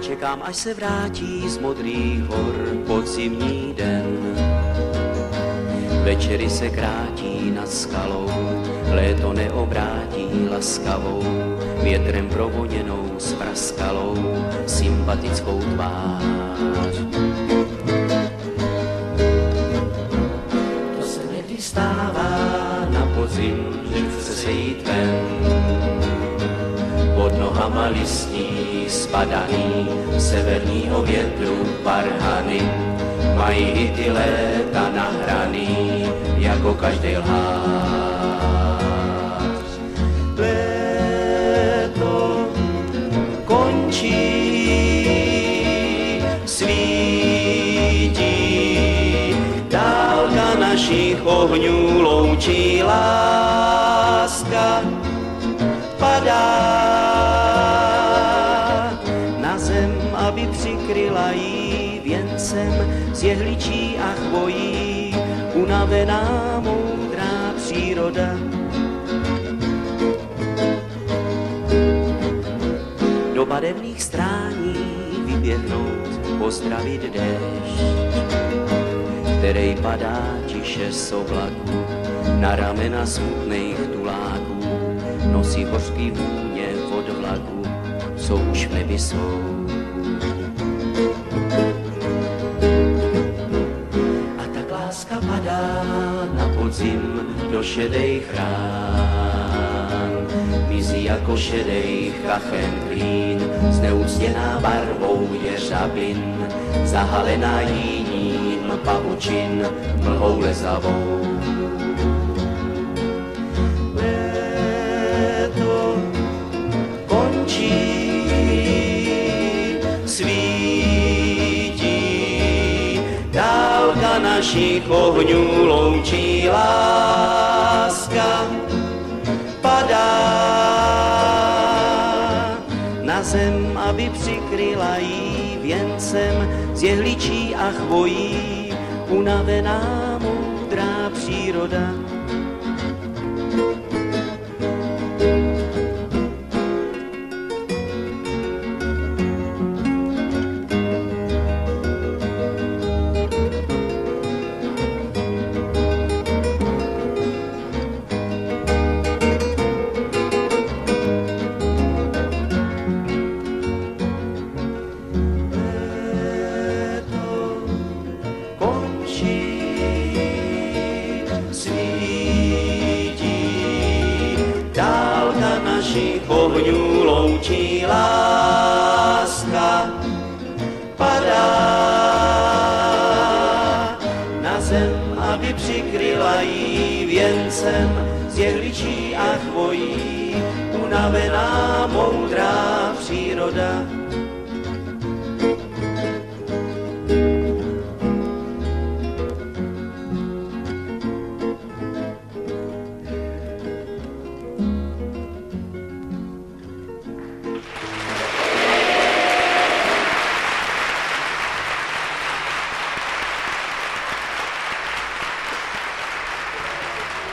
Čekám, až se vrátí z modrých hor podzimní den. Večery se krátí nad skalou, léto neobrátí laskavou, větrem provoněnou s praskalou, sympatickou tvář. Podzim, že chce se jít ven. Pod nohama listí spadaný severního větru parhany, mají i ty léta nahraný, jako každý lhář. Ohňů loučí láska, padá na zem, aby přikryla jí věncem z jehličí a chvojí, unavená moudrá příroda. Do barevných strání vyběhnout, pozdravit déšť, který padá tiše z na ramena smutných tuláků, nosí hořký vůně od vlaku, co už v nebi jsou. A tak láska padá na podzim do šedej chrán. Mizí jako šedej kachen klín, zneúctěná barvou jeřabin, zahalená jíním pavučin, mlhou lezavou. Končí, svítí, dálka našich ohňů loučí zem, aby přikryla jí věncem z jehličí a chvojí, unavená moudrá příroda. Našich ohňů loučí láska, padá na zem, aby přikryla jí věncem z jehličí a chvojí, unavená moudrá příroda.